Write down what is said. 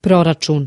proračun.